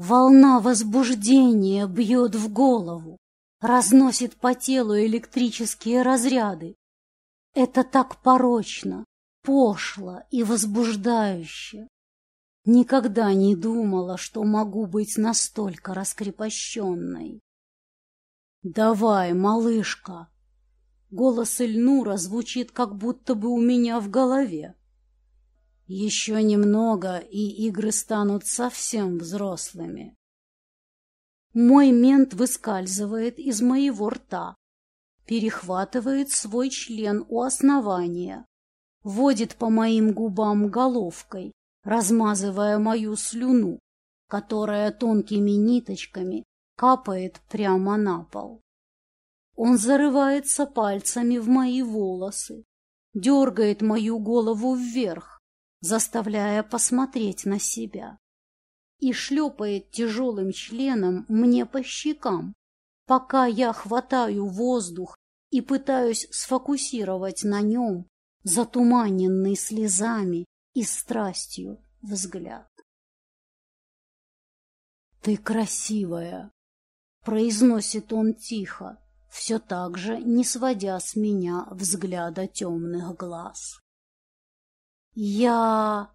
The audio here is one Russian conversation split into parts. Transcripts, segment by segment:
Волна возбуждения бьет в голову, разносит по телу электрические разряды. Это так порочно, пошло и возбуждающе. Никогда не думала, что могу быть настолько раскрепощенной. «Давай, малышка!» Голос Эльнура звучит, как будто бы у меня в голове. Еще немного, и игры станут совсем взрослыми. Мой мент выскальзывает из моего рта, перехватывает свой член у основания, водит по моим губам головкой, размазывая мою слюну, которая тонкими ниточками капает прямо на пол. Он зарывается пальцами в мои волосы, дергает мою голову вверх, заставляя посмотреть на себя, и шлепает тяжелым членом мне по щекам, пока я хватаю воздух и пытаюсь сфокусировать на нем затуманенный слезами и страстью взгляд. «Ты красивая!» — произносит он тихо, все так же не сводя с меня взгляда темных глаз. Я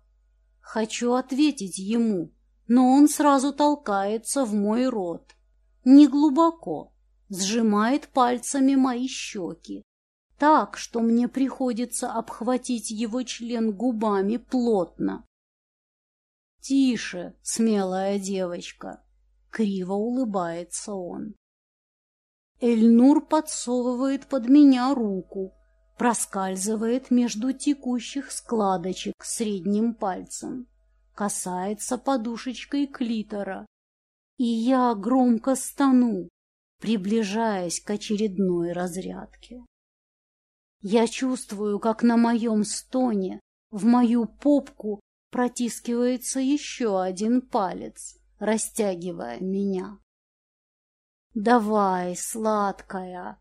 хочу ответить ему, но он сразу толкается в мой рот. Не глубоко, сжимает пальцами мои щеки, так, что мне приходится обхватить его член губами плотно. «Тише, смелая девочка!» — криво улыбается он. Эльнур подсовывает под меня руку, проскальзывает между текущих складочек средним пальцем, касается подушечкой клитора, и я громко стану, приближаясь к очередной разрядке. Я чувствую, как на моем стоне в мою попку протискивается еще один палец, растягивая меня. «Давай, сладкая!»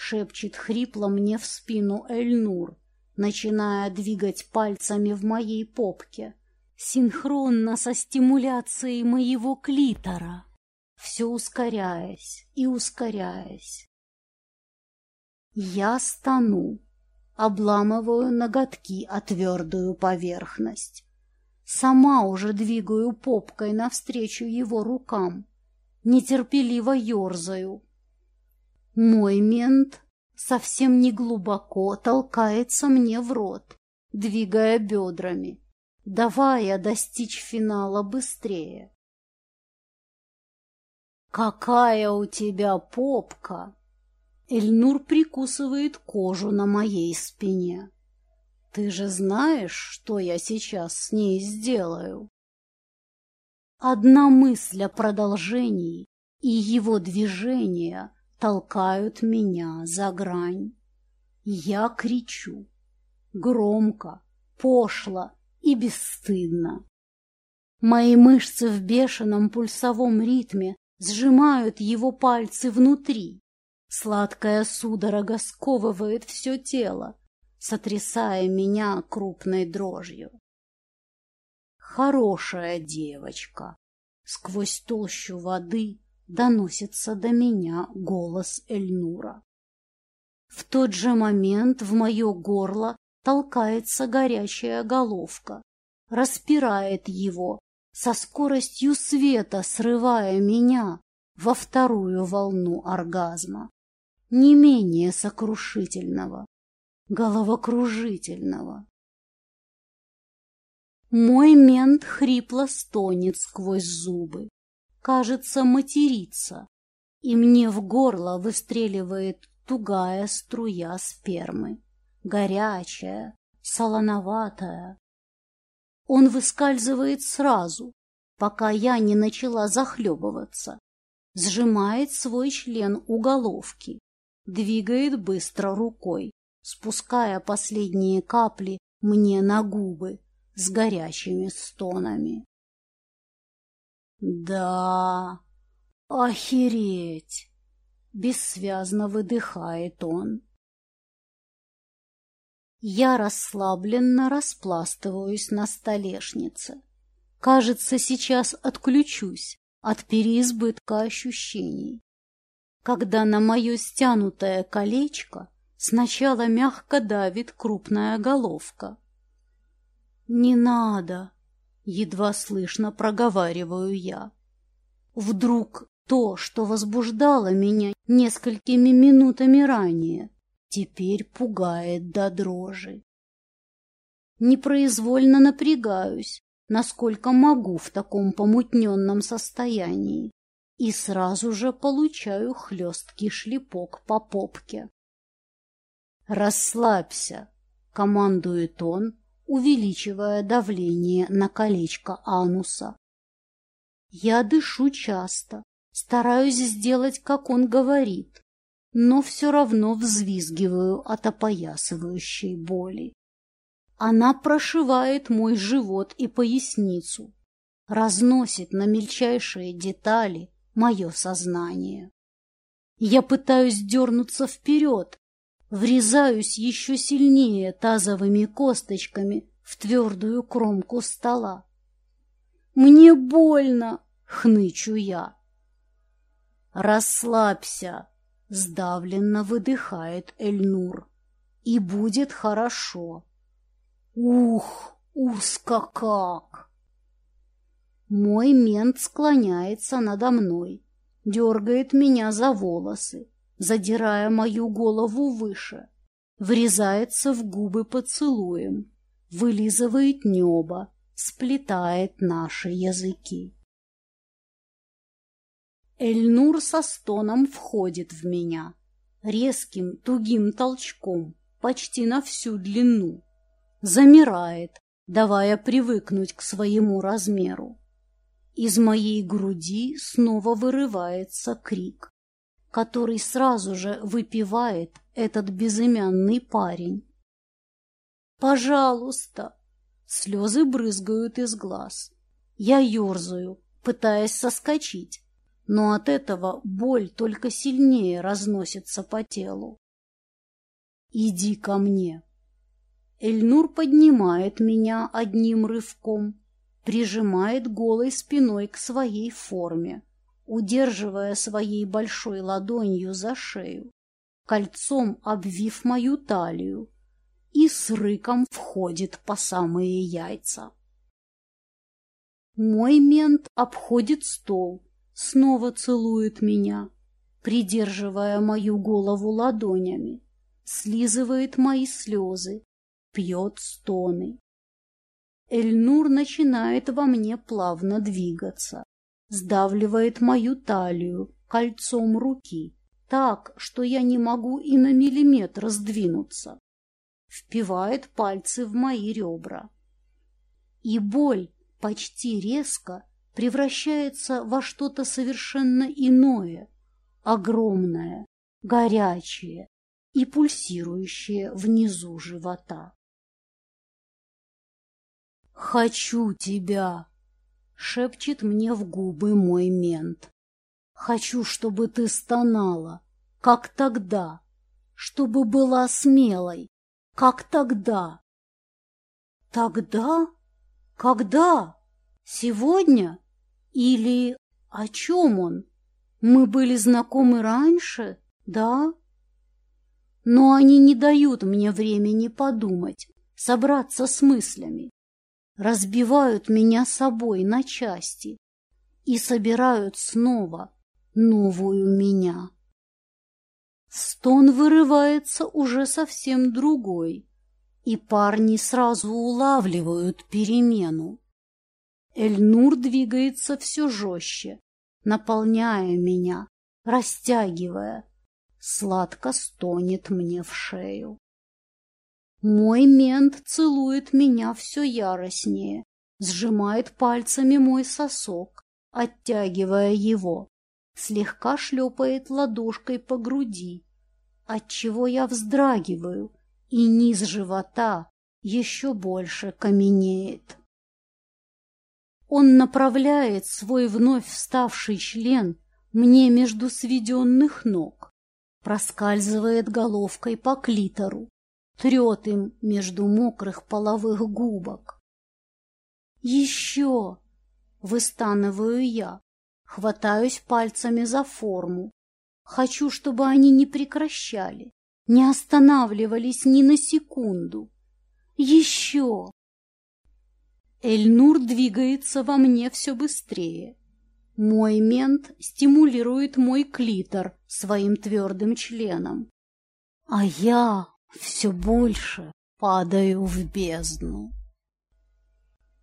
Шепчет хрипло мне в спину Эльнур, начиная двигать пальцами в моей попке, синхронно со стимуляцией моего клитора, все ускоряясь и ускоряясь. Я стану, обламываю ноготки о твердую поверхность. Сама уже двигаю попкой навстречу его рукам, нетерпеливо ерзаю, мой мент совсем не глубоко толкается мне в рот, двигая бедрами, давая достичь финала быстрее. «Какая у тебя попка!» Эльнур прикусывает кожу на моей спине. «Ты же знаешь, что я сейчас с ней сделаю?» Одна мысль о продолжении и его движения толкают меня за грань. Я кричу, громко, пошло и бесстыдно. Мои мышцы в бешеном пульсовом ритме сжимают его пальцы внутри. Сладкая судорога сковывает все тело, сотрясая меня крупной дрожью. Хорошая девочка. Сквозь толщу воды доносится до меня голос Эльнура. В тот же момент в мое горло толкается горячая головка, распирает его, со скоростью света срывая меня во вторую волну оргазма, не менее сокрушительного, головокружительного. Мой мент хрипло стонет сквозь зубы кажется, материться, и мне в горло выстреливает тугая струя спермы, горячая, солоноватая. Он выскальзывает сразу, пока я не начала захлебываться, сжимает свой член у головки, двигает быстро рукой, спуская последние капли мне на губы с горячими стонами. Да, охереть! Бессвязно выдыхает он. Я расслабленно распластываюсь на столешнице. Кажется, сейчас отключусь, от переизбытка ощущений. Когда на мое стянутое колечко сначала мягко давит крупная головка. «Не надо!» — едва слышно проговариваю я. Вдруг то, что возбуждало меня несколькими минутами ранее, теперь пугает до дрожи. Непроизвольно напрягаюсь, насколько могу в таком помутненном состоянии, и сразу же получаю хлесткий шлепок по попке. «Расслабься!» — командует он, увеличивая давление на колечко ануса. Я дышу часто, стараюсь сделать, как он говорит, но все равно взвизгиваю от опоясывающей боли. Она прошивает мой живот и поясницу, разносит на мельчайшие детали мое сознание. Я пытаюсь дернуться вперед, врезаюсь еще сильнее тазовыми косточками в твердую кромку стола. «Мне больно!» — хнычу я. «Расслабься!» — сдавленно выдыхает Эльнур. «И будет хорошо!» Ух, узко как! Мой мент склоняется надо мной, дергает меня за волосы, задирая мою голову выше, врезается в губы поцелуем, вылизывает небо, сплетает наши языки. Эльнур со стоном входит в меня, резким тугим толчком, почти на всю длину замирает, давая привыкнуть к своему размеру. Из моей груди снова вырывается крик, который сразу же выпивает этот безымянный парень. «Пожалуйста!» Слезы брызгают из глаз. Я ерзаю, пытаясь соскочить, но от этого боль только сильнее разносится по телу. «Иди ко мне!» Эльнур поднимает меня одним рывком, прижимает голой спиной к своей форме, удерживая своей большой ладонью за шею, кольцом обвив мою талию, и с рыком входит по самые яйца. Мой мент обходит стол, снова целует меня, придерживая мою голову ладонями, слизывает мои слезы, пьет стоны. Эльнур начинает во мне плавно двигаться, сдавливает мою талию кольцом руки, так, что я не могу и на миллиметр сдвинуться. Впивает пальцы в мои ребра. И боль почти резко превращается во что-то совершенно иное, огромное, горячее и пульсирующее внизу живота. «Хочу тебя!» — шепчет мне в губы мой мент. «Хочу, чтобы ты стонала, как тогда, чтобы была смелой, как тогда». «Тогда? Когда? Сегодня? Или о чем он? Мы были знакомы раньше, да?» Но они не дают мне времени подумать, собраться с мыслями разбивают меня собой на части и собирают снова новую меня. Стон вырывается уже совсем другой, и парни сразу улавливают перемену. Эльнур двигается все жестче, наполняя меня, растягивая, сладко стонет мне в шею. Мой мент целует меня все яростнее, сжимает пальцами мой сосок, оттягивая его, слегка шлепает ладошкой по груди, отчего я вздрагиваю, и низ живота еще больше каменеет. Он направляет свой вновь вставший член мне между сведенных ног, проскальзывает головкой по клитору, трет им между мокрых половых губок. «Еще!» — выстанываю я, Хватаюсь пальцами за форму. Хочу, чтобы они не прекращали, не останавливались ни на секунду. Еще! Эльнур двигается во мне все быстрее. Мой мент стимулирует мой клитор своим твердым членом. А я все больше падаю в бездну.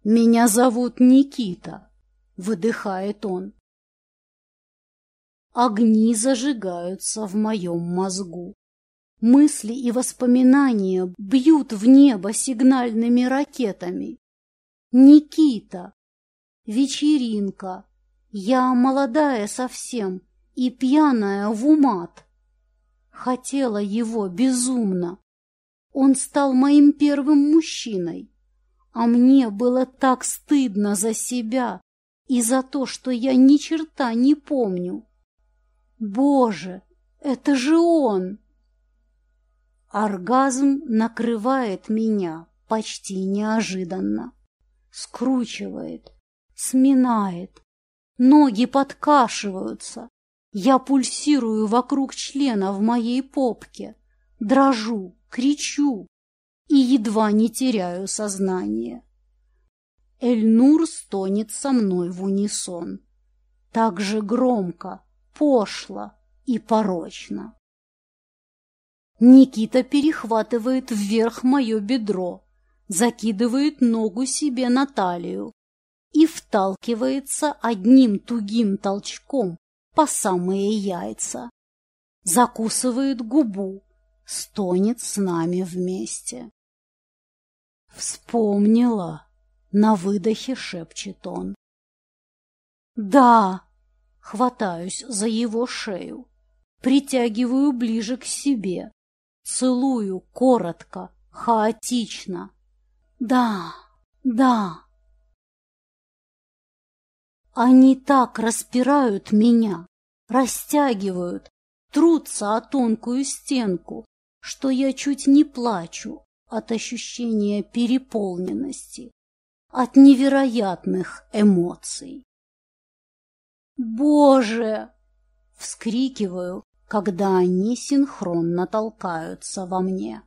«Меня зовут Никита», — выдыхает он. Огни зажигаются в моем мозгу. Мысли и воспоминания бьют в небо сигнальными ракетами. Никита. Вечеринка. Я молодая совсем и пьяная в умат. Хотела его безумно. Он стал моим первым мужчиной. А мне было так стыдно за себя и за то, что я ни черта не помню. Боже, это же он! Оргазм накрывает меня почти неожиданно. Скручивает, сминает. Ноги подкашиваются. Я пульсирую вокруг члена в моей попке. Дрожу, кричу и едва не теряю сознание. Эльнур стонет со мной в унисон. Так же громко, пошло и порочно. Никита перехватывает вверх мое бедро, закидывает ногу себе на талию и вталкивается одним тугим толчком по самые яйца. Закусывает губу, стонет с нами вместе. Вспомнила, на выдохе шепчет он. Да, Хватаюсь за его шею, притягиваю ближе к себе, целую коротко, хаотично. Да, да. Они так распирают меня, растягивают, трутся о тонкую стенку, что я чуть не плачу от ощущения переполненности, от невероятных эмоций. «Боже!» — вскрикиваю, когда они синхронно толкаются во мне.